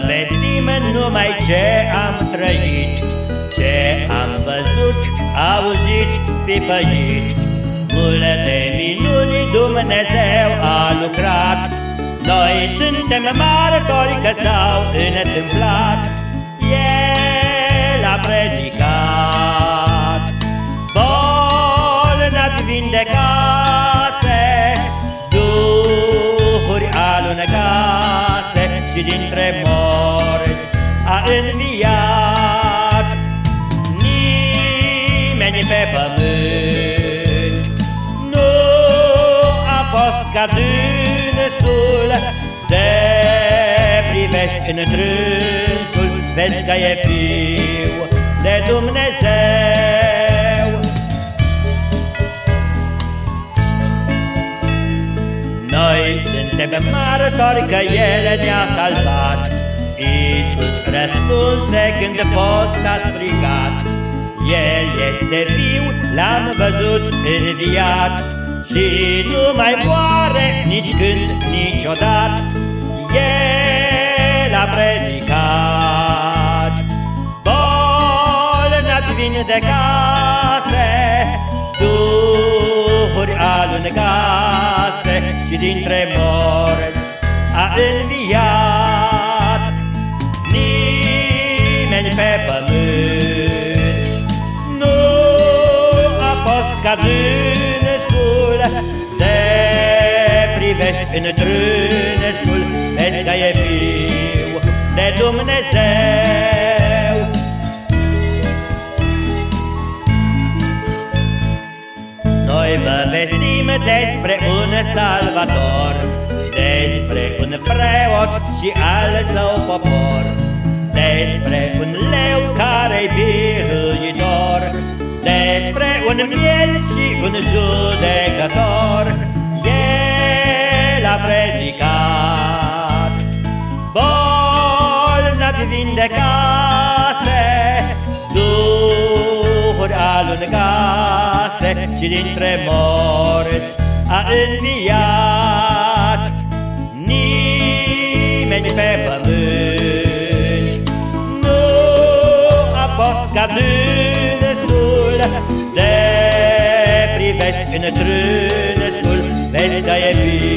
povestim numai ce am trăit, Ce am văzut, auzit, pipăit. Multe minuni Dumnezeu a lucrat, Noi suntem martori că s-au întâmplat. El a predicat, bolnavi vindecase, dintre morți a înviat. Nimeni pe pământ nu a fost ca dânsul De privești în trânsul, vezi că e fiu de Dumnezeu. Suntem martori că El ne-a salvat, Iisus răspunse când fost a strigat, El este viu, l-am văzut înviat, Și nu mai moare nici când, niciodată, El a predicat. Bolnați vindecase, duhuri alungase, Și dintre morți a înviat. Pe pământ Nu a fost ca dânsul De privești în trânsul Vezi că e fiu de Dumnezeu Noi vă vestim despre un salvator Despre un preot și al său popor despre un leu care-i biruitor, Despre un miel și un judecător, El a predicat. Bolnavi vindecase, Duhuri alungase Și dintre morți a înviat. Nimeni pe pământ ca dânsul De privești în trânsul Vezi că e viu